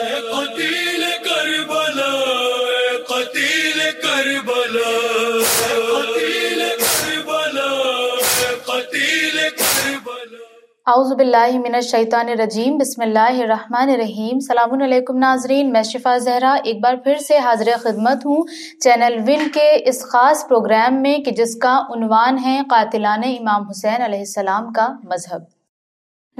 قتیل کربلا قتیل کربلا قتیل کربلا قتیل کربلا۔ اعوذ باللہ من الشیطان الرجیم، بسم اللہ الرحمن الرحیم۔ سلام علیکم ناظرین، میں شفا زہرا ایک بار پھر سے حاضر خدمت ہوں۔ چینل ون کے اس خاص پروگرام میں کہ جس کا عنوان ہے قاتلان امام حسین علیہ السلام کا مذہب۔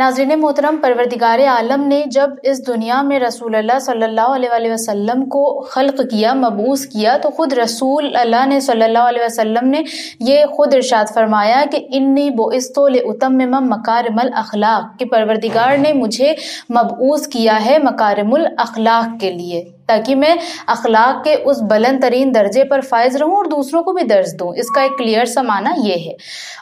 ناظرین محترم، پروردگار عالم نے جب اس دنیا میں رسول اللہ صلی اللہ علیہ وآلہ وسلم کو خلق کیا مبوس کیا، تو خود رسول اللہ نے صلی اللہ علیہ وسلم نے یہ خود ارشاد فرمایا کہ انی بوستو لتم مکارم الاخلاق کہ پروردگار نے مجھے مبعوث کیا ہے مکارم الاخلاق کے لیے۔ تاکہ میں اخلاق کے اس بلند ترین درجے پر فائز رہوں اور دوسروں کو بھی درج دوں۔ اس کا ایک کلیئر سا معنی یہ ہے۔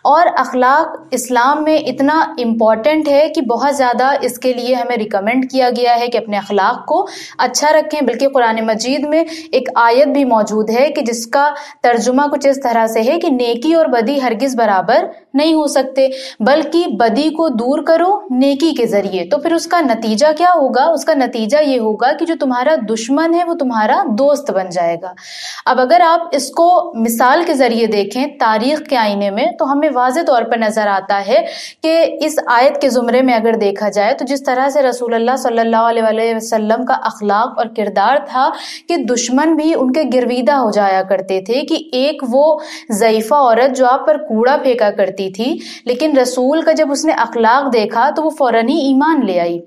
اور اخلاق اسلام میں اتنا امپورٹنٹ ہے کہ بہت زیادہ اس کے لیے ہمیں ریکمینڈ کیا گیا ہے کہ اپنے اخلاق کو اچھا رکھیں۔ بلکہ قرآن مجید میں ایک آیت بھی موجود ہے کہ جس کا ترجمہ کچھ اس طرح سے ہے کہ نیکی اور بدی ہرگز برابر نہیں ہو سکتے، بلکہ بدی کو دور کرو نیکی کے ذریعے۔ تو پھر اس کا نتیجہ کیا ہوگا؟ اس کا نتیجہ یہ ہوگا کہ جو تمہارا دشمن ہے، وہ تمہارا دوست بن جائے گا۔ اب اگر آپ اس کو مثال کے ذریعے دیکھیں تاریخ کے آئینے میں، تو ہمیں واضح طور پر نظر آتا ہے کہ اس آیت کے زمرے میں اگر دیکھا جائے، تو جس طرح سے رسول اللہ صلی اللہ علیہ وسلم کا اخلاق اور کردار تھا کہ دشمن بھی ان کے گرویدہ ہو جایا کرتے تھے، کہ ایک وہ ضعیفہ عورت جو آپ پر کوڑا پھینکا کرتی تھی، لیکن رسول کا جب اس نے اخلاق دیکھا تو وہ فوراً ہی ایمان لے آئی۔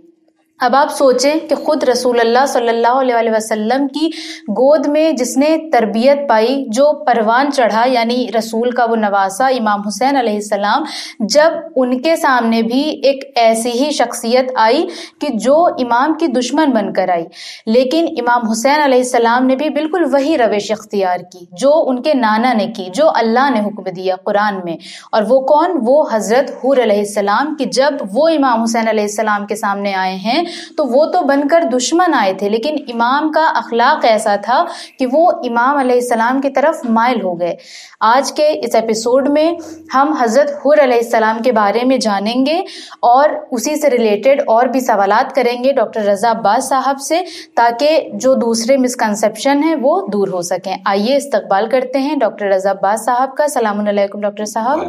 اب آپ سوچیں کہ خود رسول اللہ صلی اللہ علیہ وسلم کی گود میں جس نے تربیت پائی، جو پروان چڑھا یعنی رسول کا وہ نواسا امام حسین علیہ السلام، جب ان کے سامنے بھی ایک ایسی ہی شخصیت آئی کہ جو امام کی دشمن بن کر آئی۔ لیکن امام حسین علیہ السلام نے بھی بالکل وہی روش اختیار کی، جو ان کے نانا نے کی، جو اللہ نے حکم دیا قرآن میں۔ اور وہ کون؟ وہ حضرت حور علیہ السلام، کہ جب وہ امام حسین علیہ السلام کے سامنے آئے ہیں تو وہ تو بن کر دشمن آئے تھے لیکن امام کا اخلاق ایسا تھا کہ وہ امام علیہ السلام کی طرف مائل ہو گئے۔ آج کے اس ایپیسوڈ میں ہم حضرت حر علیہ السلام کے بارے میں جانیں گے اور اسی سے ریلیٹڈ اور بھی سوالات کریں گے ڈاکٹر رضا عباس صاحب سے تاکہ جو دوسرے مسکنسپشن ہیں وہ دور ہو سکیں۔ آئیے استقبال کرتے ہیں ڈاکٹر رضا عباس صاحب کا۔ السلام علیکم ڈاکٹر صاحب۔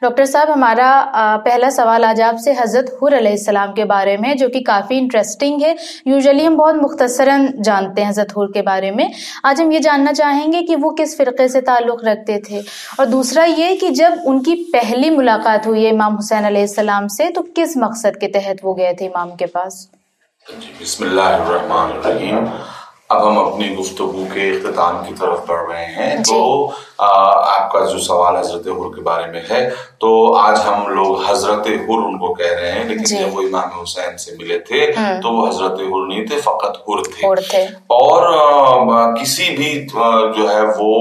ڈاکٹر صاحب ہمارا پہلا سوال آج آپ سے حضرت حر علیہ السلام کے بارے میں جو کہ کافی انٹرسٹنگ ہے۔ یوزلی ہم بہت مختصراً جانتے ہیں زتھور کے بارے میں۔ آج ہم یہ جاننا چاہیں گے کہ وہ کس فرقے سے تعلق رکھتے تھے۔ اور دوسرا یہ کہ جب ان کی پہلی ملاقات ہوئی ہے امام حسین علیہ السلام سے، تو کس مقصد کے تحت وہ گئے تھے امام کے پاس؟ جی، بسم اللہ الرحمن الرحیم۔ اب ہم اپنی گفتگو کے اختتام کی طرف بڑھ رہے ہیں جی۔ تو آپ کا جو سوال حضرت حر کے بارے میں ہے تو آج ہم لوگ حضرت حر ان کو کہہ رہے ہیں لیکن جی۔ جب وہ امام حسین سے ملے تھے تو وہ حضرت حر نہیں تھے فقط حر تھے اور کسی بھی جو ہے وہ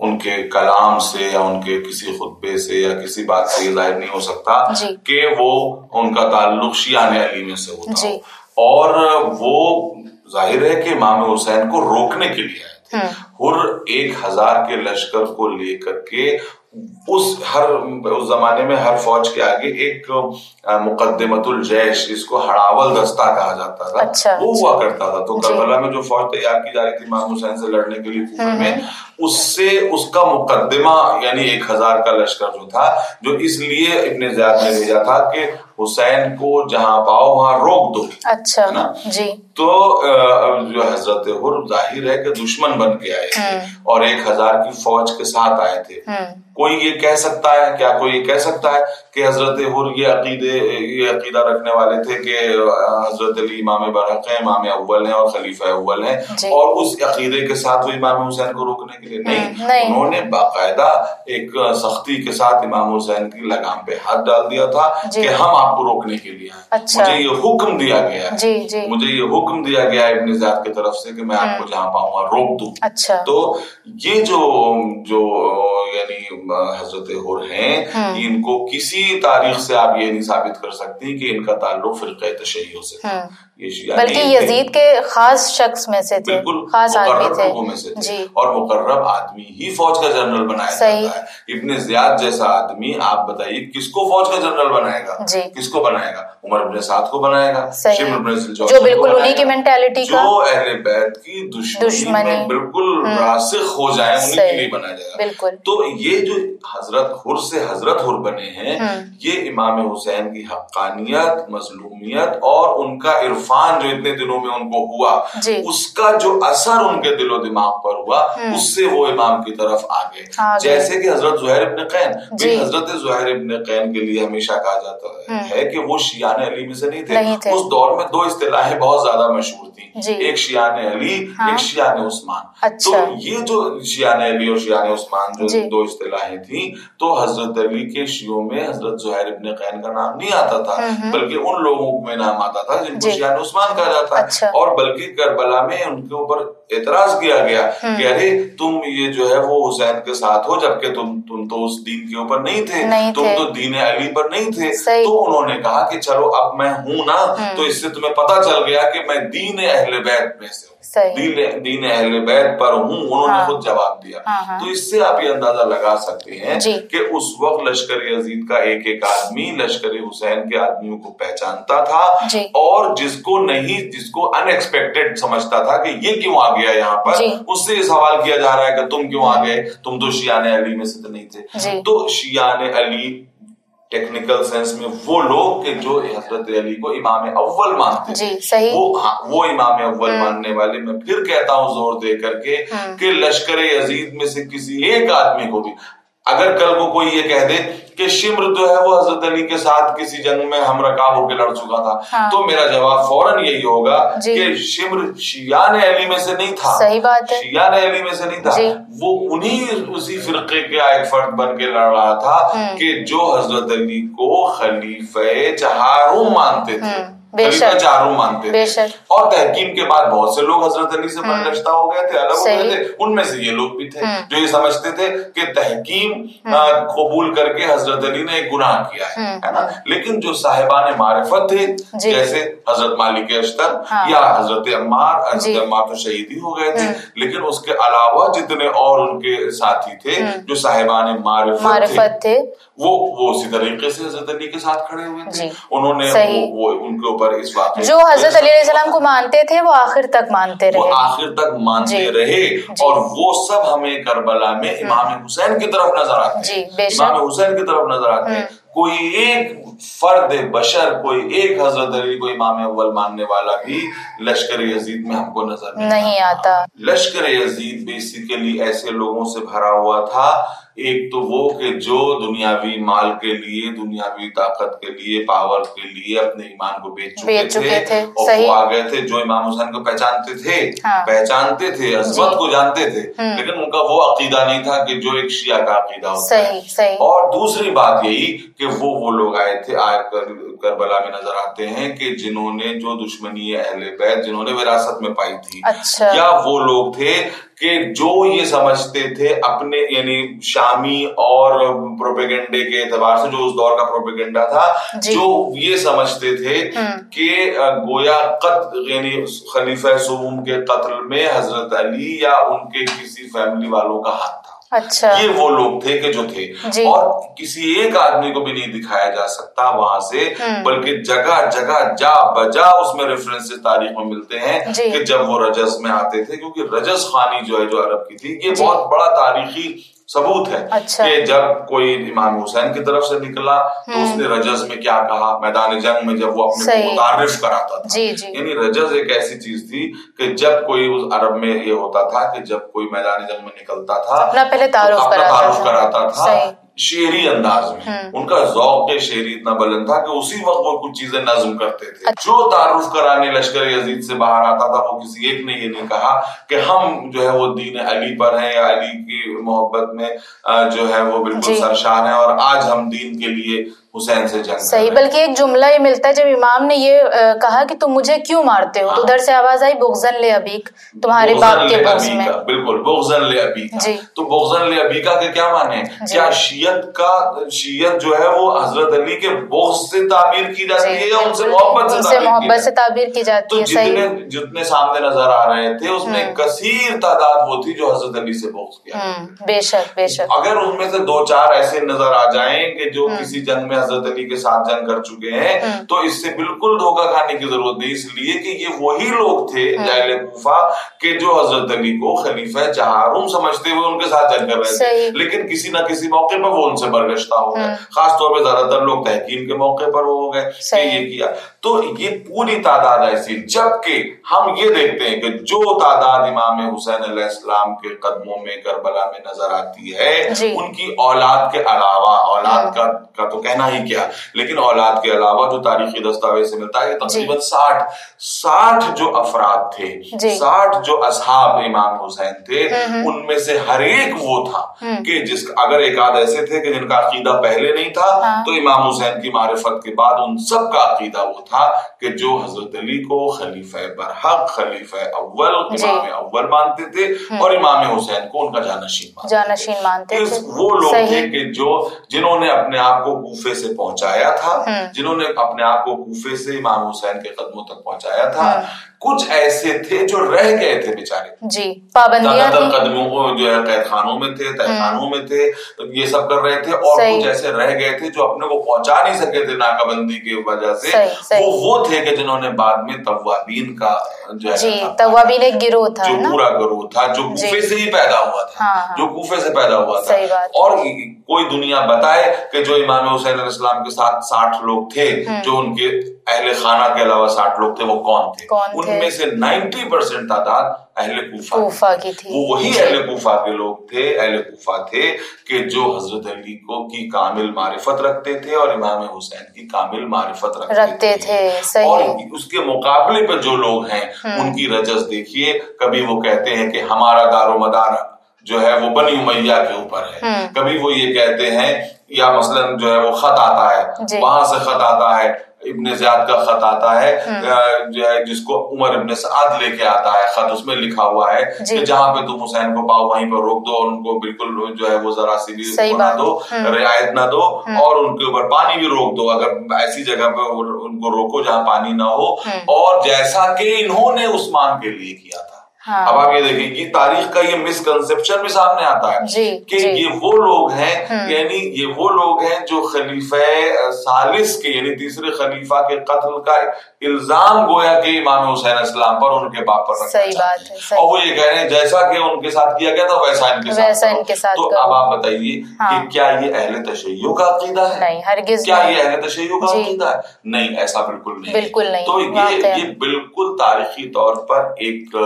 ان کے کلام سے یا ان کے کسی خطبے سے یا کسی بات سے یہ ظاہر نہیں ہو سکتا جی۔ کہ وہ ان کا تعلق شیان علی میں سے ہوتا اور وہ ظاہر ہے کہ امام حسین کو روکنے کے لیے آئے تھے ہر ایک ہزار کے لشکر کو لے کر کے اس ہر اس زمانے میں ہر فوج کے آگے ایک مقدمت الجیش اس کو ہڑاول دستہ کہا جاتا تھا اچھا، وہ ہوا اچھا۔ کرتا تھا تو جی۔ کربلا میں جو فوج تیار کی جا رہی تھی امام حسین سے لڑنے کے لیے میں اس سے اس کا مقدمہ یعنی ایک ہزار کا لشکر جو تھا جو اس لیے ابن زیاد نے بھیجا تھا کہ حسین کو جہاں پاؤ وہاں روک دو اچھا جی۔ تو جو حضرت حر ظاہر ہے کہ دشمن بن کے آئے تھے اور ایک ہزار کی فوج کے ساتھ آئے تھے۔ کوئی یہ کہہ سکتا ہے؟ کیا کوئی یہ کہہ سکتا ہے کہ حضرت حر یہ عقیدے یہ عقیدہ رکھنے والے تھے کہ حضرت علی امام برحق ہیں امام اول ہیں اور خلیفہ اول ہیں جی۔ اور اس عقیدے کے ساتھ وہ امام حسین کو روکنے کے لیے نہیں انہوں نے باقاعدہ ایک سختی کے ساتھ امام حسین کی لگام پہ ہاتھ ڈال دیا تھا جی۔ کہ ہم آپ کو روکنے کے لیے اچھا۔ مجھے یہ حکم دیا گیا ہے۔ جی، مجھے یہ حکم دیا گیا ہے ابن زیاد کی طرف سے کہ میں آپ کو جہاں پاؤں گا روک دوں۔ اچھا۔ تو یہ جو جو یعنی حضرت ہور ہیں ان کو کسی تاریخ سے آپ یہ نہیں ثابت کر سکتی کہ ان کا تعلق فرقہ تشیعوں سے بلکہ۔ یزید کے خاص شخص میں سے تھے خاص آدمی تھے جی اور مقرب آدمی ہی فوج کا جنرل بنایا۔ جاتا ہے ابن زیاد جیسا آدمی آپ بتائیے کس کو فوج کا جنرل بنائے گا جی۔ کس کو بنائے گا عمر ابن سعد کو بنائے گا جو بالکل انہی کی۔ مینٹیلٹی کا جو اہل بیت کی دشمنی۔ میں بالکل راسخ ہو جائے انہیں کے۔ لیے بنایا جائے گا بالکل تو یہ جو حضرت حر سے حضرت حر بنے ہیں۔ یہ امام حسین کی حقانیت مظلومیت اور ان کا عرفان جو اتنے دنوں میں ان کو ہوا جی۔ اس کا جو اثر ان کے دل و دماغ پر ہوا اس سے وہ امام کی طرف آگے آگے۔ جیسے کہ حضرت زہیر ابن قین جی۔ حضرت زہیر ابن قین کے لیے ہمیشہ کہا جاتا ہے کہ وہ شیان علی میں سے نہیں تھے۔ اس دور میں دو اصطلاحیں بہت زیادہ مشہور تھیں جی۔ ایک شیان علی ہاں۔ ایک شیان عثمان اچھا۔ تو یہ جو شیان علی اور شیان عثمان جو۔ دو اصطلاحیں تھیں تو حضرت علی کے شیعوں میں حضرت زہیر ابن قین کا نام نہیں آتا تھا بلکہ ان لوگوں میں نام آتا تھا جن کو جی۔ عثمان کہا جاتا اچھا۔ اور بلکہ کربلا میں ان کے اوپر اعتراض کیا گیا کہ ارے تم یہ جو ہے وہ حسین کے ساتھ ہو جبکہ تم تم تو اس دین کے اوپر نہیں تھے۔ تم۔ تو دین علی پر نہیں تھے۔ تو انہوں نے کہا کہ چلو اب میں ہوں نا۔ تو اس سے تمہیں پتا چل گیا کہ میں دین اہل بیت میں سے ہوں۔ دین دین اہل بیت پر ہوں انہوں نے ہاں۔ خود جواب دیا ہاں، ہاں۔ تو اس سے آپ یہ اندازہ لگا سکتے ہیں جی۔ کہ اس وقت لشکر یزید کا ایک ایک آدمی لشکر حسین کے آدمیوں کو پہچانتا تھا جی۔ اور جس کو نہیں جس کو ان ایکسپیکٹڈ سمجھتا تھا کہ یہ کیوں آ گیا یہاں پر جی۔ اس سے یہ سوال کیا جا رہا ہے کہ تم کیوں آ گئے تم تو شیان علی میں سے تو نہیں تھے۔ تو شیان علی ٹیکنیکل سینس میں وہ لوگ کہ جو حضرت علی کو امام اول مانتے جی، صحیح۔ وہ ہاں وہ امام اول ماننے والے میں پھر کہتا ہوں زور دے کر کے کہ لشکر یزید میں سے کسی ایک آدمی کو بھی۔ اگر کل کو کوئی یہ کہہ دے کہ شمر جو ہے وہ حضرت علی کے ساتھ کسی جنگ میں ہم رکاب ہو کے لڑ چکا تھا ہاں۔ تو میرا جواب فوراً یہی ہوگا جی۔ کہ شمر شیان علی میں سے نہیں تھا صحیح بات ہے شیان علی میں سے نہیں تھا جی۔ وہ انہی اسی فرقے کا ایک فرد بن کے لڑ رہا تھا کہ جو حضرت علی کو خلیفہ چہارم مانتے تھے چہارم مانتے بے تھے۔ اور تحکیم کے بعد بہت سے لوگ حضرت علی سے برگشتہ ہو گئے تھے الگ ہو گئے۔ تھے ان میں سے یہ لوگ بھی تھے جو یہ سمجھتے تھے کہ تحکیم قبول کر کے حضرت علی نے ایک گناہ کیا ہے نا لیکن جو صاحبان معرفت تھے جی۔ جیسے حضرت مالک اشتر ہاں۔ یا حضرت عمار حضرت جی۔ عمار تو شہید ہی ہو گئے تھے لیکن اس کے علاوہ جتنے اور ان کے ساتھی تھے جو صاحبان معرفت تھے وہ وہ اسی طریقے سے حضرت علی کے ساتھ کھڑے ہوئے تھے جی۔ انہوں نے۔ وہ ان کے اوپر اس واقعے جو حضرت علیہ السلام کو مانتے تھے وہ آخر تک مانتے رہے آخر تک مانتے جی۔ رہے جی۔ اور وہ سب ہمیں کربلا میں امام حسین کی طرف نظر آتے ہیں۔ امام حسین کی طرف نظر آتے ہیں کوئی ایک فرد بشر کوئی ایک حضرت علی کو امام اول ماننے والا بھی لشکر یزید میں ہم کو نظر نہیں آتا لشکر یزید بیسیکلی ایسے لوگوں سے بھرا ہوا تھا ایک تو وہ کہ جو دنیاوی مال کے لیے دنیاوی طاقت کے لیے پاور کے لیے اپنے ایمان کو بیچ چکے بیچ چکے تھے، اور صحیح۔ وہ آ گئے تھے جو امام حسین کو پہچانتے تھے ہاں۔ پہچانتے تھے جی۔ کو جانتے تھے لیکن ان کا وہ عقیدہ نہیں تھا کہ جو ایک شیعہ کا عقیدہ ہوتا ہے صحیح صحیح اور دوسری بات یہی کہ وہ وہ لوگ آئے تھے آئے کر کربلا میں نظر آتے ہیں کہ جنہوں نے جو دشمنی اہل بیت جنہوں نے وراثت میں پائی تھی اچھا یا وہ لوگ تھے کہ جو یہ سمجھتے تھے اپنے یعنی شامی اور پروپیگنڈے کے اعتبار سے جو اس دور کا پروپیگنڈا تھا جی۔ جو یہ سمجھتے تھے کہ گویا قتل یعنی خلیفہ سوم کے قتل میں حضرت علی یا ان کے کسی فیملی والوں کا ہاتھ اچھا یہ وہ لوگ تھے کہ جو تھے جی۔ اور کسی ایک آدمی کو بھی نہیں دکھایا جا سکتا وہاں سے بلکہ جگہ جگہ جا بجا اس میں ریفرنس تاریخ میں ملتے ہیں جی۔ کہ جب وہ رجس میں آتے تھے کیونکہ رجس خانی جو ہے جو عرب کی تھی یہ جی۔ بہت بڑا تاریخی ثبوت ہے اچھا۔ کہ جب کوئی امام حسین کی طرف سے نکلا تو اس نے رجز میں کیا کہا میدان جنگ میں جب وہ اپنے۔ متعارف کراتا تھا جی، جی۔ یعنی رجز ایک ایسی چیز تھی کہ جب کوئی اس عرب میں یہ ہوتا تھا کہ جب کوئی میدان جنگ میں نکلتا تھا اپنا پہلے تعارف کراتا تھا۔ شعری انداز میں ان کا ذوق شعری اتنا بلند تھا کہ اسی وقت وہ کچھ چیزیں نظم کرتے تھے اچھا۔ جو تعارف کرانے لشکر یزید سے باہر آتا تھا وہ کسی ایک نے یہ نہیں کہا کہ ہم جو ہے وہ دین علی پر ہیں یا علی کی محبت میں جو ہے وہ بالکل جی۔ سرشار ہیں اور آج ہم دین کے لیے حسین سے جنگ صحیح بلکہ ایک جملہ یہ ملتا ہے جب امام نے یہ کہا کہ تم مجھے کیوں مارتے ہو تو ہاں۔ ادھر سے آواز آئی بغزن لے ابیک تمہارے باپ کے بغض میں۔ بالکل بغزن لے ابی جی۔ تو بغزن لے ابی کا کیا مانے جی۔ کیا شیعت کا شیعت جو ہے وہ حضرت علی کے بغض سے تعبیر کی جاتی ہے یا ان سے محبت سے محبت سے تعبیر کی جاتی ہے جتنے جتنے سامنے نظر آ رہے تھے اس میں کثیر تعداد وہ تھی جو حضرت علی سے بغض کیا۔ بے شک بے شک۔ اگر ان میں سے دو چار ایسے نظر آ جائیں کہ جو کسی جنگ میں حضرت علی کے ساتھ جنگ کر چکے ہیں تو اس سے بالکل دھوکہ کھانے کی ضرورت نہیں اس لیے کہ یہ وہی لوگ تھے جائل کوفہ کہ جو حضرت علی کو خلیفہ چہارم سمجھتے ہوئے ان کے ساتھ جنگ کر رہے تھے۔ لیکن کسی نہ کسی موقع پر وہ ان سے برگشتہ ہو گئے۔ خاص طور پہ زیادہ تر لوگ تحقیم کے موقع پر ہو گئے کہ یہ کیا۔ تو یہ پوری تعداد ایسی جبکہ ہم یہ دیکھتے ہیں کہ جو تعداد امام حسین علیہ السلام کے قدموں میں کربلا میں نظر آتی ہے جی۔ ان کی اولاد کے علاوہ اولاد کا تو کہنا ہی کیا لیکن اولاد کے علاوہ جو تاریخی دستاویز سے ملتا ہے تقریباً جی۔ ساٹھ ساٹھ جو افراد تھے جی۔ ساٹھ جو اصحاب امام حسین تھے ان میں سے ہر ایک وہ تھا کہ جس اگر ایک آدھ ایسے تھے کہ جن کا عقیدہ پہلے نہیں تھا ہاں۔ تو امام حسین کی معرفت کے بعد ان سب کا عقیدہ وہ تھا کہ جو حضرت علی کو خلیفہ برحق خلیفہ اول جی۔ امام اول مانتے تھے اور امام حسین کو ان کا جانشین جانشین مانتے تھے وہ لوگ تھے کہ جو جنہوں نے اپنے آپ کو کوفے سے پہنچایا تھا جنہوں نے اپنے آپ کو کوفے سے امام حسین کے قدموں تک پہنچایا تھا۔ کچھ ایسے تھے جو رہ گئے تھے بےچارے جی پابندیاں قدموں کو جو ہے قید خانوں میں تھے تہ خانوں میں تھے یہ سب کر رہے تھے اور کچھ ایسے رہ گئے تھے جو اپنے کو پہنچا نہیں سکے تھے ناکہ بندی کی وجہ سے۔ وہ وہ تھے کہ جنہوں نے بعد میں توابین کا جو ہے جی توابین ایک گروہ تھا جو پورا گروہ تھا جو جی۔ کوفے سے ہی پیدا ہوا تھا ہاں، ہاں۔ جو کوفے سے پیدا ہوا تھا۔ اور کوئی دنیا بتائے کہ جو امام حسین علیہ السلام کے ساتھ ساٹھ لوگ تھے جو ان کے اہل خانہ کے علاوہ ساٹھ لوگ تھے وہ کون تھے؟ ان میں سے نائنٹی پرسینٹ تعداد اہل کوفہ کی تھی۔ وہ وہی اہل کوفہ کے لوگ تھے اہل کوفہ تھے کہ جو حضرت علی کو کی کامل معرفت رکھتے تھے اور امام حسین کی کامل معرفت رکھتے تھے۔ اور اس کے مقابلے پہ جو لوگ ہیں ان کی رجس دیکھیے کبھی وہ کہتے ہیں کہ ہمارا دار و مدار جو ہے وہ بنی امیہ کے اوپر ہے۔ کبھی وہ یہ کہتے ہیں یا مثلاً جو ہے وہ خط آتا ہے جی۔ وہاں سے خط آتا ہے ابن زیاد کا خط آتا ہے جو ہے جس کو عمر ابن سعد لے کے آتا ہے خط اس میں لکھا ہوا ہے جی۔ کہ جہاں پہ تم حسین کو پاؤ وہیں پہ روک دو اور ان کو بالکل جو ہے وہ ذرا سی بھی نہ دو رعایت نہ دو اور ان کے اوپر پانی بھی روک دو۔ اگر ایسی جگہ پہ ان کو روکو جہاں پانی نہ ہو۔ اور جیسا کہ انہوں نے عثمان کے لیے کیا تھا۔ ہاں۔ اب آپ یہ دیکھیں یہ تاریخ کا یہ مسکنسپشن بھی سامنے آتا ہے جی، کہ جی۔ یہ وہ لوگ ہیں یعنی یہ وہ لوگ ہیں جو خلیفہ سالس کے یعنی تیسرے خلیفہ کے قتل کا الزام گویا کہ امام حسین اسلام پر ان کے باپ پر اور وہ یہ کہہ رہے ہیں جیسا کہ ان کے ساتھ کیا گیا تھا ویسا ان کے ساتھ تو اب آپ بتائیے کہ ہاں۔ کیا یہ اہل تشیع کا عقیدہ ہے؟ نہیں ہرگز کیا یہ اہل تشیع کا جی۔ عقیدہ ہے؟ نہیں ایسا بالکل نہیں۔ بالکل نہیں تو یہ بالکل تاریخی طور پر ایک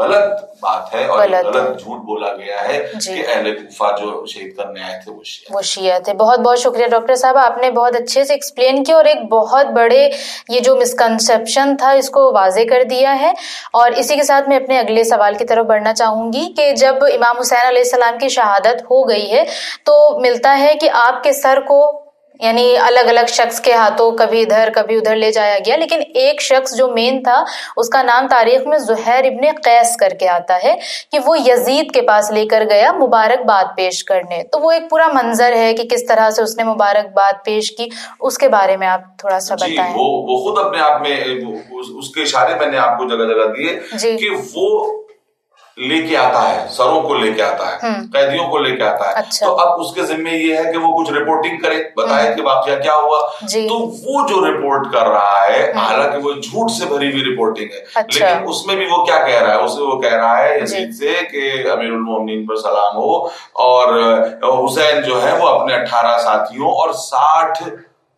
غلط بات ہے اور غلط جھوٹ بولا گیا ہے جی۔ کہ اہل کوفہ جو شہید کرنے آئے تھے وہ شیعہ وہ شیعہ تھے۔ بہت بہت شکریہ ڈاکٹر صاحب آپ نے بہت اچھے سے ایکسپلین کیا اور ایک بہت بڑے یہ جو مسکنسپشن تھا اس کو واضح کر دیا ہے۔ اور اسی کے ساتھ میں اپنے اگلے سوال کی طرف بڑھنا چاہوں گی کہ جب امام حسین علیہ السلام کی شہادت ہو گئی ہے تو ملتا ہے کہ آپ کے سر کو یعنی الگ الگ شخص کے ہاتھوں کبھی ادھر کبھی ادھر لے جایا گیا لیکن ایک شخص جو مین تھا اس کا نام تاریخ میں زہیر ابن قیس کر کے آتا ہے کہ وہ یزید کے پاس لے کر گیا مبارک بات پیش کرنے۔ تو وہ ایک پورا منظر ہے کہ کس طرح سے اس نے مبارک بات پیش کی اس کے بارے میں آپ تھوڑا سا جی، بتائیں۔ وہ خود اپنے آپ میں اس کے اشارے میں نے آپ کو جگہ جگہ دیے جی۔ کہ وہ لے کے آتا ہے سروں کو لے کے آتا ہے قیدیوں کو لے کے آتا ہے اچھا۔ تو اب اس کے ذمے یہ ہے کہ وہ کچھ رپورٹنگ کرے بتائے کہ واقعہ کیا ہوا جی۔ تو وہ جو رپورٹ کر رہا ہے حالانکہ وہ جھوٹ سے بھری ہوئی رپورٹنگ ہے اچھا۔ لیکن اس میں بھی وہ کیا کہہ رہا ہے اسے وہ کہہ رہا ہے جی۔ یزید سے کہ امیر المومنین پر سلام ہو اور حسین جو ہے وہ اپنے اٹھارہ ساتھیوں اور ساٹھ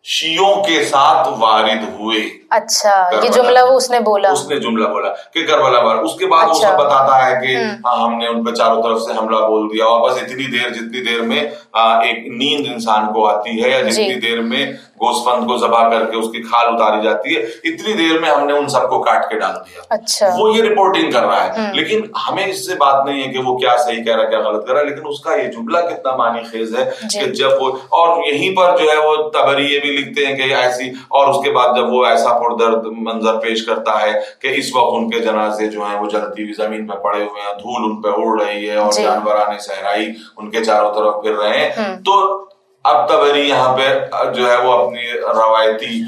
شیوں کے ساتھ وارد ہوئے۔ اچھا یہ جملہ وہ اس نے بولا۔ اس نے جملہ بولا کہ کربلا بار اس کے بعد اچھا۔ بتاتا ہے کہ ہاں ہم نے ان پہ چاروں طرف سے حملہ بول دیا۔ اور بس اتنی دیر جتنی دیر میں ایک نیند انسان کو آتی ہے یا جتنی جی۔ دیر میں گوسفند کو زبا کر کے اس کی کھال اتاری جاتی ہے۔ اتنی دیر میں ہم نے ان سب کو کاٹ کے ڈال دیا۔ اچھا۔ وہ یہ رپورٹنگ کر رہا ہے۔ لیکن ہمیں اس سے بات نہیں ہے کہ وہ کیا صحیح کہہ رہا ہے کیا غلط کر رہا ہے لیکن اس کا یہ جملہ کتنا معنی خیز ہے جی۔ کہ جب وہ اور یہیں پر جو ہے وہ تبریے بھی لکھتے ہیں کہ ایسی اور اس کے بعد جب وہ ایسا پر درد منظر پیش کرتا ہے کہ اس وقت ان کے جنازے جو ہیں وہ جلتی ہوئی زمین پہ پڑے ہوئے ہیں دھول ان پہ اڑ رہی ہے اور جی۔ جانور آنے سہرائی ان کے چاروں طرف پھر رہے ہیں۔ تو اب تبری یہاں پہ جو ہے وہ اپنی روایتی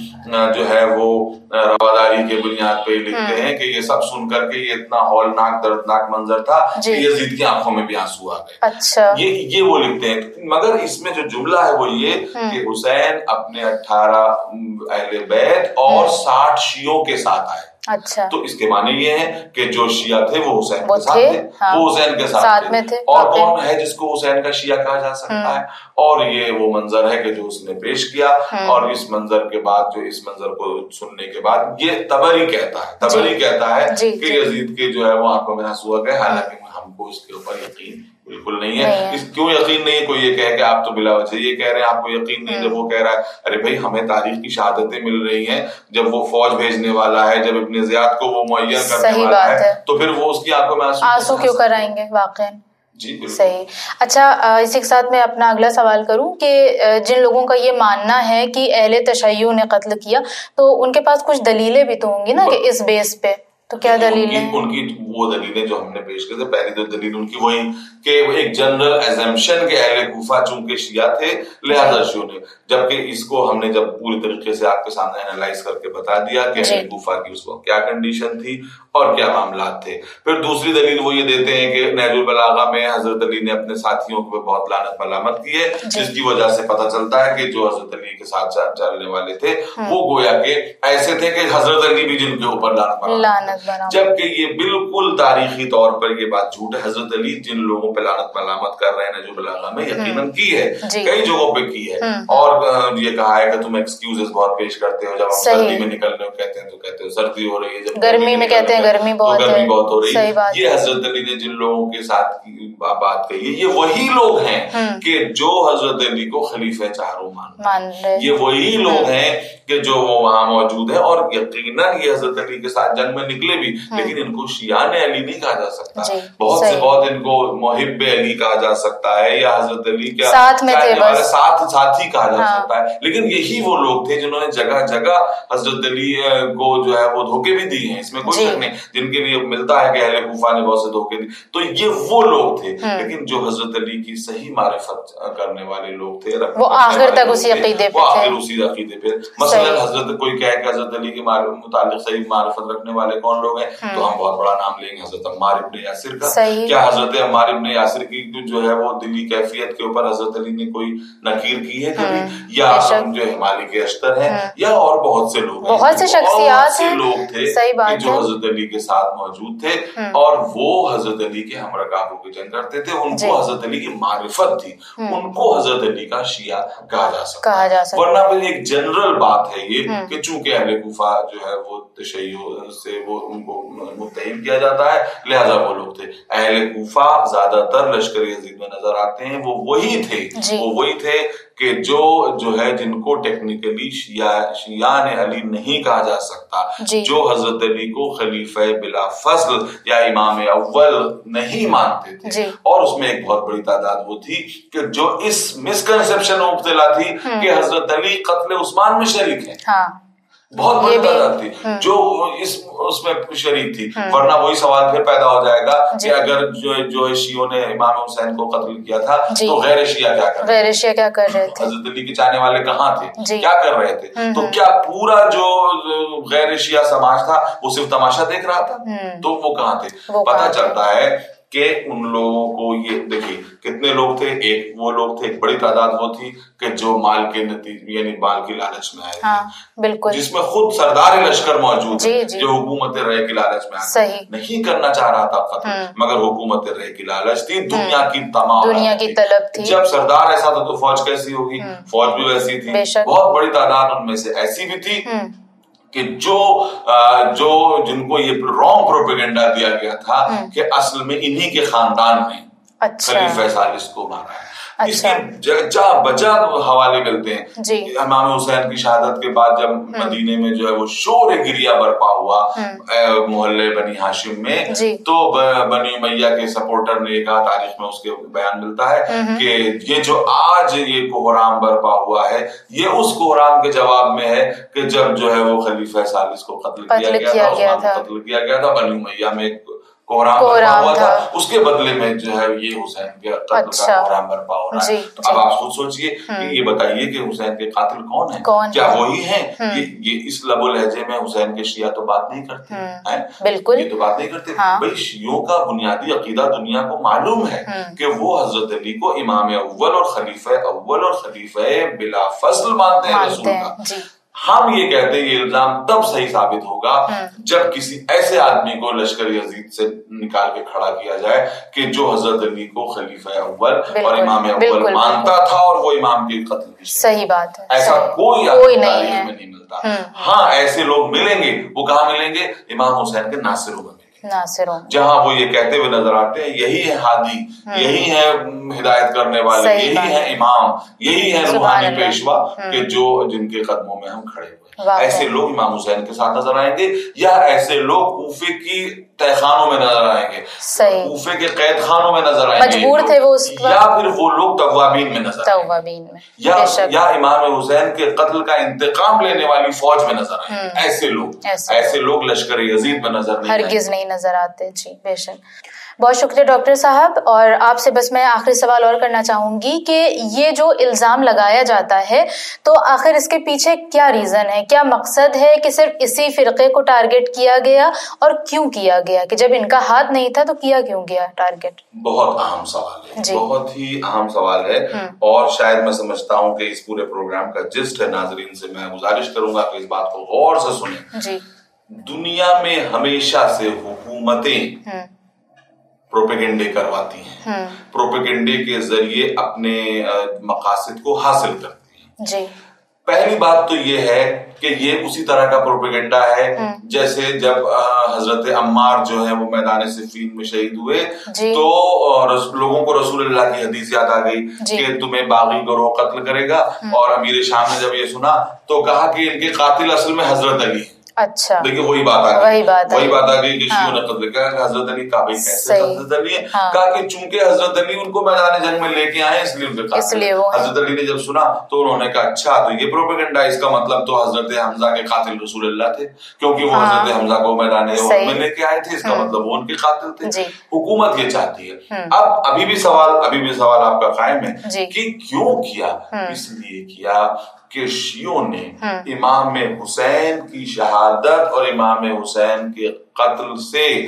جو ہے وہ رواداری کے بنیاد پہ ہاں۔ لکھتے ہیں کہ یہ سب سن کر کے یہ اتنا ہولناک دردناک منظر تھا کہ جی۔ یزید کی آنکھوں میں بھی آنسو آ گئے۔ اچھا۔ یہ یہ وہ لکھتے ہیں۔ مگر اس میں جو جملہ ہے وہ یہ ہاں۔ کہ حسین اپنے اٹھارہ اہل بیت اور ہاں۔ ساٹھ شیوں کے ساتھ آئے۔ اچھا۔ تو اس کے معنی یہ ہے کہ جو شیعہ تھے وہ حسین کے ساتھ تھے۔ وہ حسین کے ساتھ تھے۔ اور کون ہے جس کو حسین کا شیعہ کہا جا سکتا ہے؟ اور یہ وہ منظر ہے کہ جو اس نے پیش کیا اور اس منظر کے بعد جو اس منظر کو سننے کے بعد یہ تبری کہتا ہے تبری جی، کہتا ہے جی، کہ جی۔ یزید کے جو ہے وہ آنکھوں میں آنسو ہوا گئے حالانکہ ہم کو اس کے اوپر یقین بالکل نہیں ہے۔ اس کیوں یقین نہیں کوئی یہ کہہ کہ آپ تو بلا وجہ یہ کہہ رہے ہیں آپ کو یقین نہیں جب وہ کہہ رہا ہے۔ ارے بھائی ہمیں تاریخ کی شہادتیں مل رہی ہیں۔ جب وہ فوج بھیجنے والا ہے جب ابن زیاد کو وہ معین کرنے والا ہے تو پھر وہ اس کی آنکھوں میں آنسو کیوں کرائیں گے؟ واقعی جی صحیح۔ اچھا اسی کے ساتھ میں اپنا اگلا سوال کروں کہ جن لوگوں کا یہ ماننا ہے کہ اہل تشیع نے قتل کیا تو ان کے پاس کچھ دلیلیں بھی تو ہوں گی نا کہ اس بیس پہ؟ تو کیا دلیل ان کی وہ دلیلیں جو ہم نے پیش کرتے پہلی تو دلیل ان کی وہی کہ ایک جنرل ایزمشن کے اہل کوفہ چونکہ شیعہ تھے لہذا شیعہ نے۔ جبکہ اس کو ہم نے جب پوری طریقے سے آپ کے سامنے انالائز کر کے بتا دیا کہ جی۔ اہل کوفہ کی اس وقت کیا کنڈیشن تھی اور کیا معاملات تھے۔ پھر دوسری دلیل وہ یہ دیتے ہیں کہ نیج البلاغہ میں حضرت علی نے اپنے ساتھیوں کو بہت لانت ملامت کی ہے جی۔ جس کی وجہ سے پتہ چلتا ہے کہ جو حضرت علی کے ساتھ چلنے والے تھے ہاں۔ وہ گویا کہ ایسے تھے کہ حضرت علی بھی جن کے اوپر لانت ملامت جبکہ یہ بالکل تاریخی طور پر یہ بات جھوٹ ہے حضرت علی جن لوگوں پہ لانت ملامت کر رہے ہیں نیج البلاغہ میں ہاں۔ یقیناً کی ہے جی۔ کئی جگہوں پہ کی ہے۔ ہاں۔ اور اور یہ کہا ہے کہ تم ایکسکیوز بہت پیش کرتے ہو جب ہم سردی میں نکل رہے ہو کہتے ہیں تو کہتے ہو سردی ہو رہی ہے جب گرمی میں کہتے ہیں گرمی بہت گرمی بہت ہو رہی ہے۔ یہ حضرت علی نے جن لوگوں کے ساتھ بات کہی ہے یہ وہی لوگ ہیں کہ جو حضرت علی کو خلیفہ چاروں مان یہ وہی لوگ ہیں کہ جو وہاں موجود ہیں اور یقینا یہ حضرت علی کے ساتھ جنگ میں نکلے بھی لیکن ان کو شیان علی نہیں کہا جا سکتا۔ بہت سے بہت ان کو محب علی کہا جا سکتا ہے یا حضرت علی کا ساتھ ساتھی کہا جا ہاں۔ سکتا ہے۔ لیکن یہی وہ لوگ تھے جنہوں نے جگہ جگہ حضرت علی کو جو ہے وہ دھوکے بھی دیے ہیں۔ اس میں کوئی جی۔ شک نہیں۔ جن کے لیے ملتا ہے کہ اہل کوفہ نے بہت سے دھوکے دی تو یہ وہ لوگ تھے۔ ہاں۔ لیکن جو حضرت علی کی صحیح معرفت کرنے والے لوگ تھے وہ آخر تک اسی عقیدے پہ وہ آخر اسی عقیدے پہ۔ مثلا حضرت کوئی کہے کہ حضرت علی کے متعلق صحیح معرفت رکھنے والے کون لوگ ہیں؟ ہاں۔ تو ہم بہت بڑا نام لیں گے حضرت عمار ابن یاسر کا۔ کیا حضرت عمار ابن یاسر کی جو ہے وہ دلی کیفیت کے اوپر حضرت علی نے کوئی نکیر کی ہے کبھی؟ یا جو ہمالی کے اشتر ہیں یا اور بہت سے لوگ بہت سے شخصیات ہیں۔ لوگ تھے جو حضرت علی کے ساتھ موجود تھے اور وہ حضرت علی کے ہم رکابوں کے جنگ کرتے تھے۔ ان کو حضرت علی کی معرفت تھی۔ ان کو حضرت علی کا شیعہ کہا جا سکتا ورنہ پھر ایک جنرل بات ہے یہ کہ چونکہ اہل کوفہ جو ہے وہ تشیع سے وہ ان کو متہم کیا جاتا ہے لہذا وہ لوگ تھے۔ اہل کوفہ زیادہ تر لشکر یزید میں نظر آتے ہیں۔ وہ وہی تھے۔ وہ وہی تھے کہ جو جو ہے جن کو ٹیکنیکلی شیعہ شیعہ علی نہیں کہا جا سکتا جی۔ جو حضرت علی کو خلیفہ بلا فصل یا امام اول نہیں مانتے تھے۔ جی۔ اور اس میں ایک بہت بڑی تعداد وہ تھی کہ جو اس مسکنسپشن میں مبتلا تھی کہ حضرت علی قتل عثمان میں شریک ہیں۔ ہاں۔ بہت مدد تھی۔ ہاں۔ جو اس اس میں شریک تھی۔ ہاں۔ ورنہ وہی سوال پھر پیدا ہو جائے گا کہ جی۔ اگر جو جو شیعوں نے امام حسین کو قتل کیا تھا جی۔ تو غیر شیعہ کیا کر غیر شیعہ کیا کر رہے تھے؟ حضرت علی کے چاہنے والے کہاں تھے؟ جی۔ کیا کر رہے تھے؟ ہاں، تو کیا پورا جو غیر شیعہ سماج تھا وہ صرف تماشا دیکھ رہا تھا؟ تو وہ کہاں تھے؟ پتہ چلتا ہے کہ ان لوگوں کو یہ دیکھیے کتنے لوگ تھے؟ ایک وہ لوگ تھے ایک بڑی تعداد وہ تھی کہ جو مال کے نتیجے یعنی مال کی لالچ میں آئے ہاں، بالکل۔ جس میں خود سردار لشکر موجود جی, جی. جو حکومت رہے کی لالچ میں آئے نہیں کرنا چاہ رہا تھا فتح مگر حکومت رہے کی لالچ تھی دنیا کی تمام دنیا کی طلب تھی۔ جب سردار ایسا تھا تو فوج کیسی ہوگی؟ فوج بھی ویسی تھی۔ بہت بڑی تعداد ان میں سے ایسی بھی تھی۔ کہ جو جو جن کو یہ رانگ پروپیگنڈا دیا گیا تھا کہ اصل میں انہی کے خاندان میں اچھا۔ خلیفہ اس کو مارا ہے۔ جا بچا حوالے کرتے ہیں۔ امام حسین کی شہادت کے بعد جب مدینے میں جو ہے وہ شور گریا برپا ہوا محلے بنی ہاشم میں تو بنی امیہ کے سپورٹر نے کہا تاریخ میں اس کے بیان ملتا ہے کہ یہ جو آج یہ کوحرام برپا ہوا ہے یہ اس کوہرام کے جواب میں ہے کہ جب جو ہے وہ خلیفہ سالس کو قتل کیا گیا تھا قتل کیا گیا تھا بنی امیہ میں کوہرام برپا ہوا تھا۔ اس کے بدلے میں جو ہے یہ حسین کے قتل کا اچھا۔ کوہرام برپا ہو رہا ہے۔ جی، تو جی۔ اب آپ خود سوچئے کہ یہ بتائیے کہ حسین کے قاتل کون ہیں؟ کیا؟ وہی ہیں؟ یہ اس لب و لہجے میں حسین کے شیعہ تو بات نہیں کرتے ہیں؟ بالکل۔ یہ تو بات نہیں کرتے۔ ہاں۔ بھائی شیعوں کا بنیادی عقیدہ دنیا کو معلوم ہے کہ وہ حضرت علی کو امام اول اور خلیفہ اول اور خلیفہ بلا فضل مانتے ہیں رسول کا جی۔ ہم یہ کہتے ہیں یہ الزام تب صحیح ثابت ہوگا جب کسی ایسے آدمی کو لشکر یزید سے نکال کے کھڑا کیا جائے کہ جو حضرت علی کو خلیفہ اول اور امام اول مانتا تھا اور وہ امام کے قتل کی صحیح بات ہے۔ ایسا صحیح۔ کوئی تاریخ میں نہیں ملتا۔ ہاں۔ ایسے لوگ ملیں گے وہ کہاں ملیں گے؟ امام حسین کے ناصروں میں جہاں وہ یہ کہتے ہوئے نظر آتے ہیں یہی ہے ہادی یہی ہے ہدایت کرنے والے یہی ہے امام یہی ہے روحانی۔ پیشوا کہ جو جن کے قدموں میں ہم کھڑے ہوئے۔ ایسے لوگ امام حسین کے ساتھ نظر آئیں گے یا ایسے لوگ کوفے کی تہ خانوں میں نظر آئیں گے۔ کوفے کے قید خانوں میں نظر آئیں گے۔ مجبور یہ تھے۔ وہ اس۔ یا پھر وہ لوگ توابین میں نظر گے۔ توابین میں یا یا امام حسین کے قتل کا انتقام لینے والی فوج میں نظر آئیں۔ گے ایسے لوگ۔ ایسے۔ لوگ لشکر یزید میں نظر نہیں گے ہرگز نہیں نظر آتے۔ جی بے شک۔ بہت شکریہ ڈاکٹر صاحب اور آپ سے بس میں آخری سوال اور کرنا چاہوں گی کہ یہ جو الزام لگایا جاتا ہے تو آخر اس کے پیچھے کیا ریزن ہے؟ کیا مقصد ہے کہ صرف اسی فرقے کو ٹارگٹ کیا گیا اور کیوں کیا گیا؟ کہ جب ان کا ہاتھ نہیں تھا تو کیا کیوں گیا ٹارگٹ بہت اہم سوال ہے جی۔ بہت ہی اہم سوال ہے۔ اور شاید میں سمجھتا ہوں کہ اس پورے پروگرام کا جسٹ ہے ناظرین سے میں گزارش کروں گا کہ اس بات کو غور سے سنیں۔ جی۔ دنیا میں ہمیشہ سے حکومتیں پروپیگنڈے کرواتی ہیں۔ ہوں پروپیگنڈے کے ذریعے اپنے مقاصد کو حاصل کرتی ہیں۔ جی۔ پہلی بات تو یہ ہے کہ یہ اسی طرح کا پروپیگنڈا ہے جیسے جب حضرت عمار جو ہے وہ میدان صفین میں شہید ہوئے جی۔ تو لوگوں کو رسول اللہ کی حدیث یاد آ گئی جی۔ کہ تمہیں باغی گروہ قتل کرے گا اور امیر شام نے جب یہ سنا تو کہا کہ ان کے قاتل اصل میں حضرت علی ہیں۔ اچھا دیکھیے وہی بات آ گئی وہی بات آ گئی۔ آ کہ ہاں۔ شیعوں نے قتل کیا کہ حضرت علی کیسے صحیح۔ حضرت علی ہیں ہاں۔ کہا کہ چونکہ حضرت علی ان کو میدان جنگ میں لے کے آئے اس لیے ان کے قاتل۔ حضرت علی نے جب سنا تو انہوں نے کہا اچھا تو یہ پروپیگنڈا اس کا مطلب تو حضرت حمزہ کے قاتل رسول اللہ تھے کیونکہ وہ ہاں۔ حضرت حمزہ کو میدان۔ میں لے کے آئے تھے اس کا مطلب وہ ان کے قاتل تھے جی۔ حکومت یہ چاہتی ہے اب ابھی بھی سوال ابھی بھی سوال آپ کا قائم ہے جی۔ کہ کیوں کیا اس لیے کیا کہ شیعوں نے امام حسین کی شہادت اور امام حسین کے قتل سے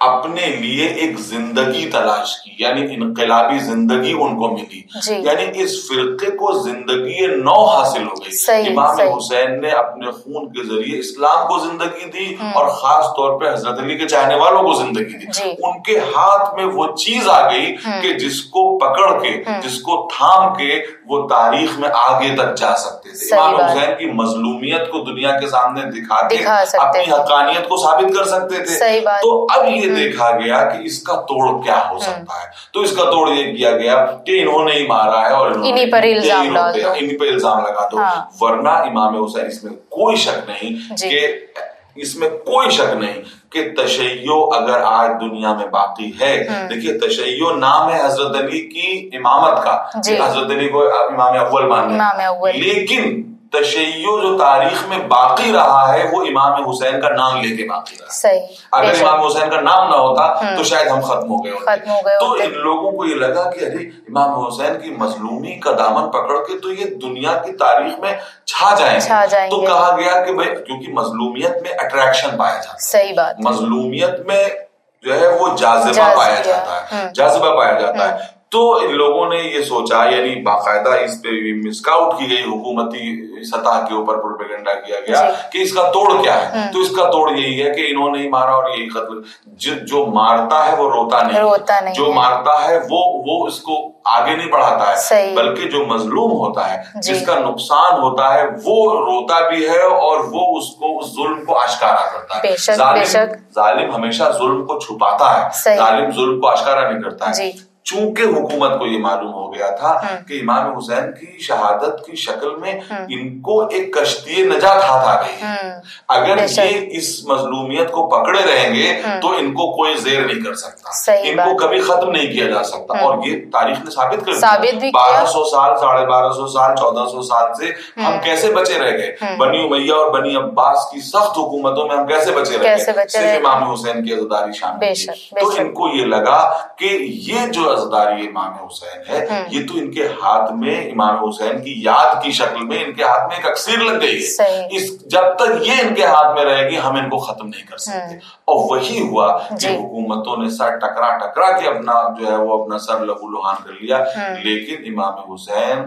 اپنے لیے ایک زندگی تلاش کی یعنی انقلابی زندگی ان کو ملی۔ جی۔ یعنی اس فرقے کو زندگی نو حاصل ہو گئی۔ امام۔ حسین نے اپنے خون کے ذریعے اسلام کو زندگی دی اور خاص طور پہ حضرت علی کے چاہنے والوں کو زندگی دی۔ جی۔ ان کے ہاتھ میں وہ چیز آ گئی کہ جس کو پکڑ کے جس کو تھام کے وہ تاریخ میں آگے تک جا سکتے تھے امام۔ حسین کی مظلومیت کو دنیا کے سامنے دکھا کے اپنی۔ حقانیت کو ثابت کر سکتے تھے۔ تو اب یہ دیکھا گیا کہ اس کا توڑ کیا ہو سکتا ہے تو اس کا توڑ یہ کیا گیا کہ انہوں نے ہی مارا ہے اور انہوں نے انہی پر الزام لگا دو ہاں۔ ورنہ امام حسین اس میں کوئی شک نہیں جی۔ کہ اس میں کوئی شک نہیں کہ تشیع اگر آج دنیا میں باقی ہے دیکھیے تشیع نام ہے حضرت علی کی امامت کا جی۔ حضرت علی کو امام اول مان امام اول۔ لیکن تشیع جو تاریخ میں باقی رہا ہے وہ امام حسین کا نام لے کے باقی رہا صحیح۔ اگر۔ امام حسین کا نام نہ ہوتا تو شاید ہم ختم ہو گئے ہوتے۔ ختم ہو گئے تو۔ ان لوگوں کو یہ لگا کہ ارے امام حسین کی مظلومی کا دامن پکڑ کے تو یہ دنیا کی تاریخ میں چھا جائیں۔ جائیں تو گے۔ کہا گیا کہ بھائی کیونکہ مظلومیت میں اٹریکشن پایا جاتا صحیح بات۔ مظلومیت میں جو ہے وہ جاذبہ پایا جاتا ہے۔ جاذبہ پایا جاتا ہے۔ تو ان لوگوں نے یہ سوچا یعنی باقاعدہ اس پہ مسکاؤٹ کی گئی حکومتی سطح کے اوپر پروپیگنڈا کیا گیا جی۔ کہ اس کا توڑ کیا ہے تو اس کا توڑ یہی ہے کہ انہوں نے ہی مارا اور یہی قتل جو- مارتا ہے وہ روتا نہیں روتا نہیں جو۔ مارتا ہے وہ وہ اس کو آگے نہیں بڑھاتا ہے۔ بلکہ جو مظلوم ہوتا ہے جی۔ جس کا نقصان ہوتا ہے وہ روتا بھی ہے اور وہ اس کو اس ظلم کو آشکارا کرتا ہے ظالم-۔ ظالم ہمیشہ ظلم کو چھپاتا ہے۔ ظالم ظلم کو آشکارا نہیں کرتا ہے جی۔ چونکہ حکومت کو یہ معلوم ہو گیا تھا کہ امام حسین کی شہادت کی شکل میں ان کو ایک کشتی نجات ہاتھ آ گئی۔ ہے اگر یہ اس مظلومیت کو پکڑے رہیں گے تو ان کو کوئی زیر نہیں کر سکتا۔ ان کو کبھی ختم نہیں کیا جا سکتا۔ اور یہ تاریخ نے ثابت کر دیا۔ بارہ سو سال ساڑھے بارہ سو سال چودہ سو سال سے ہم کیسے بچے رہ گئے؟ بنی امیہ اور بنی عباس کی سخت حکومتوں میں ہم کیسے بچے رہ گئے؟ صرف امام حسین کی عزداری شامل تو ان کو یہ لگا کہ یہ جو عزداری امام حسین ہے یہ تو ان کے ہاتھ میں امام حسین کی یاد کی شکل میں ان کے ہاتھ میں ایک اکثیر لگ گئی ہے۔ اس جب تک یہ ان کے ہاتھ میں رہے گی ہم ان کو ختم نہیں کر سکتے۔ اور وہی ہوا کہ جی۔ حکومتوں نے سر ٹکرا ٹکرا کے اپنا جو ہے وہ اپنا سر لہو لوہان کر لیا۔ لیکن امام حسین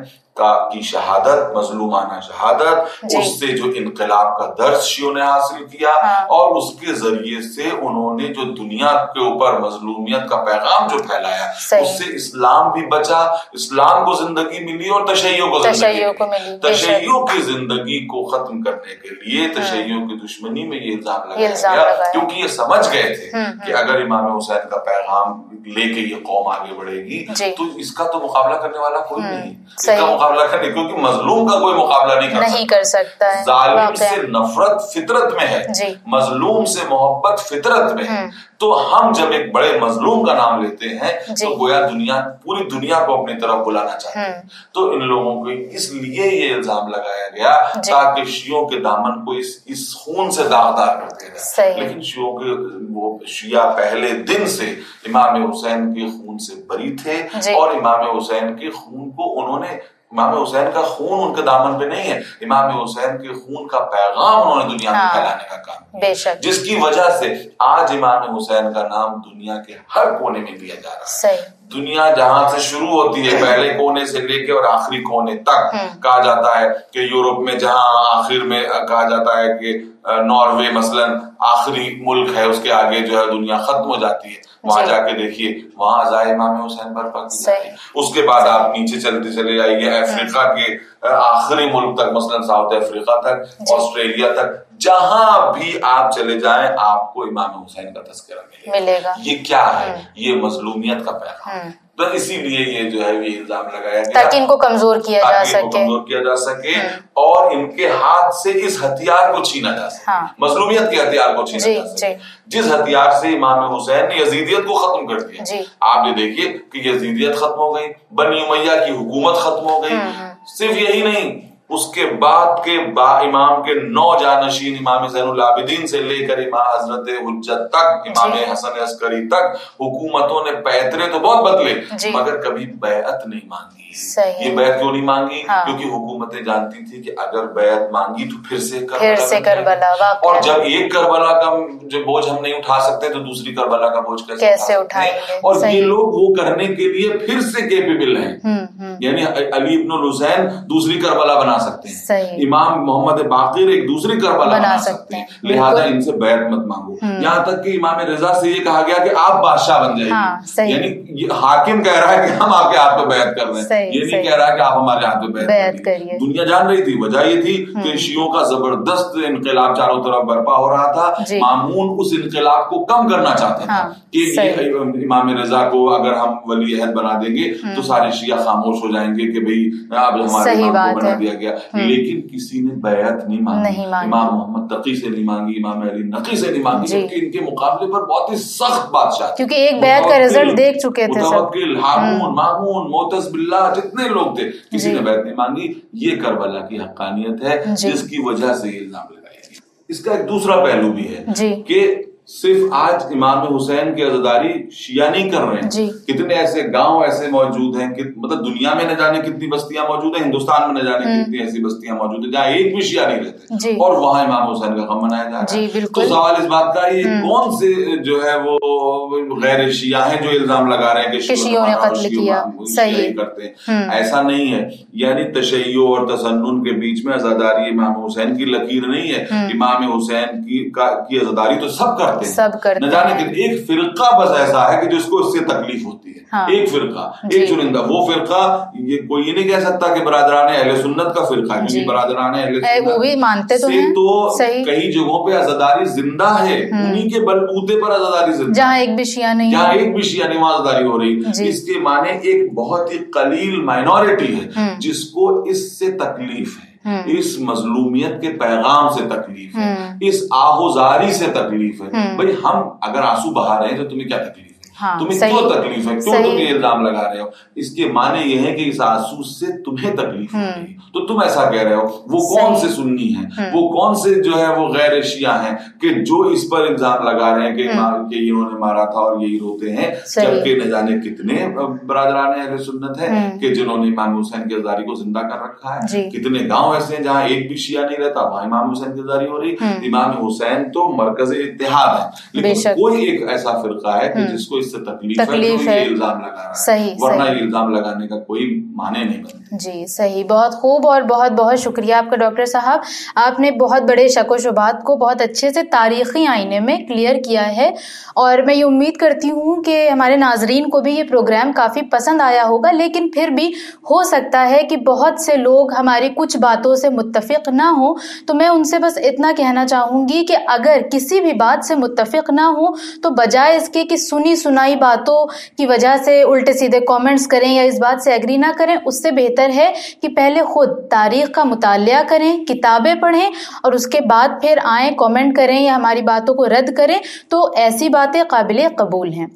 کی شہادت مظلومانہ شہادت جی۔ اس سے جو انقلاب کا درس شیوں نے حاصل کیا ہاں۔ اور اس کے ذریعے سے انہوں نے جو دنیا کے اوپر مظلومیت کا پیغام جو پھیلایا اس سے اسلام بھی بچا اسلام کو زندگی ملی اور تشیعوں کو زندگی تشیعوں کی زندگی کو ختم کرنے کے لیے ہاں۔ تشیعوں کی دشمنی میں یہ الزام لگایا گیا کیونکہ یہ سمجھ گئے تھے کہ اگر امام حسین کا پیغام لے کے یہ قوم آگے بڑھے گی جی۔ تو اس کا تو مقابلہ کرنے والا کوئی نہیں اس کا مقابلہ کرنے کیونکہ مظلوم کا کوئی مقابلہ نہیں کر سکتا ظالم سے نفرت فطرت میں ہے۔ جی۔ مظلوم سے محبت فطرت میں ہے۔ تو ہم جب ایک بڑے مظلوم کا نام لیتے ہیں تو جی۔ گویا دنیا پوری دنیا کو اپنی طرف بلانا چاہتے ہیں۔ تو ان لوگوں کو اس لیے یہ الزام لگایا گیا تاکہ شیوں کے دامن کو اس اس خون سے داغدار کر دیا جائے۔ لیکن شیوں کے وہ شیعہ پہلے دن سے امام حسین کے خون سے بری تھے جی۔ اور امام حسین کے خون کو انہوں نے امام حسین کا خون ان کے دامن پہ نہیں ہے۔ امام حسین کے خون کا پیغام انہوں نے دنیا میں ہاں۔ پھیلانے کا کام جس کی وجہ سے آج امام حسین کا نام دنیا کے ہر کونے میں لیا جا رہا ہے۔ دنیا جہاں سے شروع ہوتی ہے پہلے کونے سے لے کے اور آخری کونے تک۔ کہا جاتا ہے کہ یورپ میں جہاں آخر میں کہا جاتا ہے کہ ناروے مثلا آخری ملک ہے اس کے آگے جو ہے دنیا ختم ہو جاتی ہے۔ وہاں جی۔ جا کے دیکھیے وہاں امام حسین برپا کی جاتی ہے اس کے بعد آپ نیچے چلتے چلے جائیے افریقہ کے آخری ملک تک مثلا ساؤتھ افریقہ تک جی۔ آسٹریلیا تک جہاں بھی آپ چلے جائیں آپ کو امام حسین کا تذکرہ ملے گا۔ یہ کیا ہے؟ یہ مظلومیت کا پیغام تو اسی لیے یہ جو ہے یہ الزام لگایا گیا تاکہ ان کو کمزور کیا جا سکے۔ کمزور کیا جا سکے اور ان کے ہاتھ سے اس ہتھیار کو چھینا جا سکے۔ ہاں۔ مظلومیت کے ہتھیار کو چھینا جی، جا سکے۔ جی۔ جس ہتھیار سے امام حسین نے یزیدیت کو ختم کر دیا۔ جی۔ آپ یہ دیکھیے کہ یزیدیت ختم ہو گئی بنی امیہ کی حکومت ختم ہو گئی۔ صرف یہی نہیں اس کے بعد کے با امام کے نو جانشین امام زین العابدین سے لے کر امام حضرت حجت تک امام جی. حسن عسکری تک حکومتوں نے پیترے تو بہت بدلے جی. مگر کبھی بیعت نہیں مانگی یہ بیعت کیوں نہیں مانگی؟ ہاں. کیونکہ حکومتیں جانتی تھی کہ اگر بیعت مانگی تو پھر سے کربلا, سے کربلا اور جب ایک کربلا کا جو بوجھ ہم نہیں اٹھا سکتے تو دوسری کربلا کا بوجھ کیسے اٹھائیں گے؟ اور یہ لوگ وہ کرنے کے لیے پھر سے کیپیبل ہیں۔ یعنی علی ابن الحسین دوسری کربلا بنا سکتے ہیں۔ امام محمد باقر ایک دوسری کربلا بنا سکتے ہیں۔ لہٰذا ان سے بیعت مت مانگو۔ یہاں تک کہ امام رضا سے یہ کہا گیا کہ آپ بادشاہ بن جائیں ہاں، یعنی حاکم کہہ رہا ہے کہ ہم آپ کے ہاتھ پہ بیعت کر رہے ہیں یہ نہیں کہہ رہا کہ آپ ہمارے ہاتھ پہ بیعت کریے۔ دنیا جان رہی تھی وجہ یہ تھی کہ شیعوں کا زبردست انقلاب چاروں طرف برپا ہو رہا تھا۔ جی۔ مامون اس انقلاب کو کم کرنا چاہتے تھے ہاں، کہ امام رضا کو اگر ہم ولی عہد بنا دیں گے تو سارے شیعہ خاموش ہو جائیں گے کہ بھئی اب ہمارے امام کو بنا دیا گیا۔ لیکن کسی نے بیعت نہیں مانگی۔ امام محمد تقی سے نہیں مانگی امام علی نقی سے نہیں مانگی جی۔ کیونکہ ان کے مقابلے پر بہت ہی سخت بادشاہ کیونکہ ایک بیعت کا رزلٹ دیکھ چکے تھے ہارون مامون موتز باللہ جتنے لوگ تھے کسی جی۔ نے بیعت نہیں مانگی یہ کربلا کی حقانیت ہے جی۔ جس کی وجہ سے یہ الزام لگایا گیا اس کا ایک دوسرا پہلو بھی ہے جی۔ کہ صرف آج امام حسین کی عزداری شیعہ نہیں کر رہے ہیں۔ جی۔ کتنے ایسے گاؤں ایسے موجود ہیں مطلب دنیا میں نہ جانے کتنی بستیاں موجود ہیں ہندوستان میں نہ جانے کتنی ایسی بستیاں موجود ہیں جہاں ایک بھی شیعہ نہیں رہتے۔ جی۔ اور وہاں امام حسین کا غم منایا جا رہا ہے۔ جی تو سوال اس بات کا یہ کون سے جو ہے وہ غیر شیعہ ہیں جو الزام لگا رہے ہیں کہ شیعوں نے قتل کیا۔ صحیح۔ کرتے ہیں۔ ایسا نہیں ہے۔ یعنی تشیع اور تسنن کے بیچ میں عزاداری امام حسین کی لکیر نہیں ہے۔ امام حسین کی عزاداری تو سب کرتے کرتے ہیں سب کرتے نہ جانے کہ ایک فرقہ بس ایسا ہے کہ جس کو اس سے تکلیف ہوتی ہے۔ ہاں۔ ایک فرقہ جی۔ ایک چنندہ۔ وہ فرقہ یہ کوئی یہ نہیں کہہ سکتا کہ برادران اہل سنت کا فرقہ ہے جی۔ کیونکہ برادران اہل اے، وہ بھی سنت مانتے تو سے ہیں۔ تو کئی جگہوں پہ عزاداری زندہ ہے۔ انہی کے بل بوتے پر عزاداری زندہ ہے۔ جہاں ایک بھی شیعہ نہیں جہاں ایک بھی شیعہ نماز داری ہو رہی۔ جی۔ اس کے معنی ایک بہت ہی قلیل مائنورٹی ہے جس کو اس سے تکلیف ہے۔ اس مظلومیت کے پیغام سے تکلیف ہے۔ اس آہوزاری سے تکلیف ہے۔ بھائی ہم اگر آنسو بہا رہے ہیں تو تمہیں کیا تکلیف تمہیں صحیح کیوں تکلیف ہے کیوں تم یہ الزام لگا رہے ہو۔ اس کے معنی یہ ہے کہ اس آنسو سے تمہیں تکلیف ہوتی ہے۔ تو تم ایسا کہہ رہے ہو وہ کون سے سنی ہیں؟ وہ کون سے جو ہے وہ غیر شیعہ ہیں کہ جو اس پر الزام لگا رہے ہیں کہ انہوں نے مارا تھا اور یہی روتے ہیں جبکہ نہ جانے کتنے برادران اہل سنت ہیں کہ جنہوں نے امام حسین کی ازاری کو زندہ کر رکھا ہے۔ جی۔ کتنے گاؤں ایسے ہیں جہاں ایک بھی شیعہ نہیں رہتا وہاں امام حسین کی ازاری ہو رہی۔ امام حسین تو مرکز اتحاد ہے لیکن کوئی ایک ایسا فرقہ ہے کہ جس کو اس سے تکلیف ہے تکلیف ہے۔ یہ الزام لگا رہا ہے۔ صحیح ورنہ صحیح الزام لگانے کا کوئی معنی نہیں بنتا۔ جی صحیح۔ بہت خوب اور بہت بہت شکریہ آپ کا ڈاکٹر صاحب۔ آپ نے بہت بڑے شک و شبات کو بہت اچھے سے تاریخی آئینے میں کلیئر کیا ہے۔ اور میں یہ امید کرتی ہوں کہ ہمارے ناظرین کو بھی یہ پروگرام کافی پسند آیا ہوگا لیکن پھر بھی ہو سکتا ہے کہ بہت سے لوگ ہماری کچھ باتوں سے متفق نہ ہوں۔ تو میں ان سے بس اتنا کہنا چاہوں گی کہ اگر کسی بھی بات سے متفق نہ ہوں تو بجائے اس کے کہ سنی سنائی باتوں کی وجہ سے الٹے سیدھے کامنٹس کریں یا اس بات سے ایگری نہ کریں، اس سے بہتر ہے کہ پہلے خود تاریخ کا مطالعہ کریں، کتابیں پڑھیں اور اس کے بعد پھر آئیں کامنٹ کریں یا ہماری باتوں کو رد کریں تو ایسی باتیں قابل قبول ہیں۔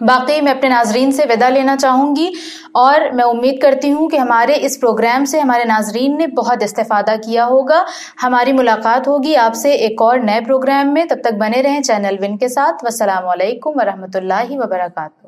باقی میں اپنے ناظرین سے ودا لینا چاہوں گی اور میں امید کرتی ہوں کہ ہمارے اس پروگرام سے ہمارے ناظرین نے بہت استفادہ کیا ہوگا۔ ہماری ملاقات ہوگی آپ سے ایک اور نئے پروگرام میں۔ تب تک بنے رہیں چینل ون کے ساتھ۔ والسلام علیکم ورحمۃ اللہ وبرکاتہ۔